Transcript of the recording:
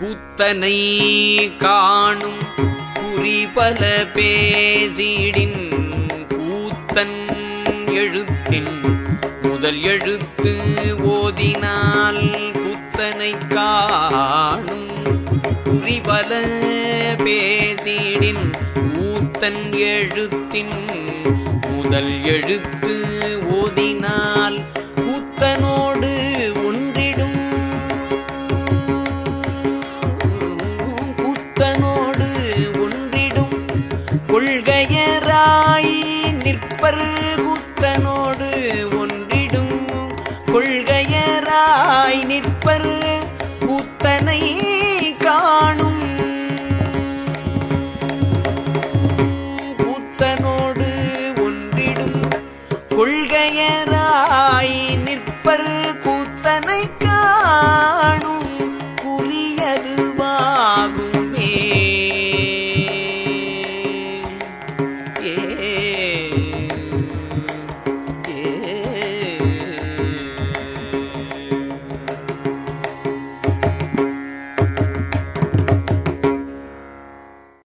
கூத்தனை காணும் குறிபல பேசிடின் கூத்தன் எழுத்தின் முதல் எழுத்து ஓதினால் கூத்தனை காணும் குறிபல பேசிடின் கூத்தன் எழுத்தின் முதல் எழுத்து கொள்கையராய் நிற்பரு குத்தனோடு ஒன்றிடும். கொள்கையராய் நிற்பரு கூத்தனை காணும். கூத்தனோடு ஒன்றிடும். கொள்கையராய் நிற்பரு கூத்தனை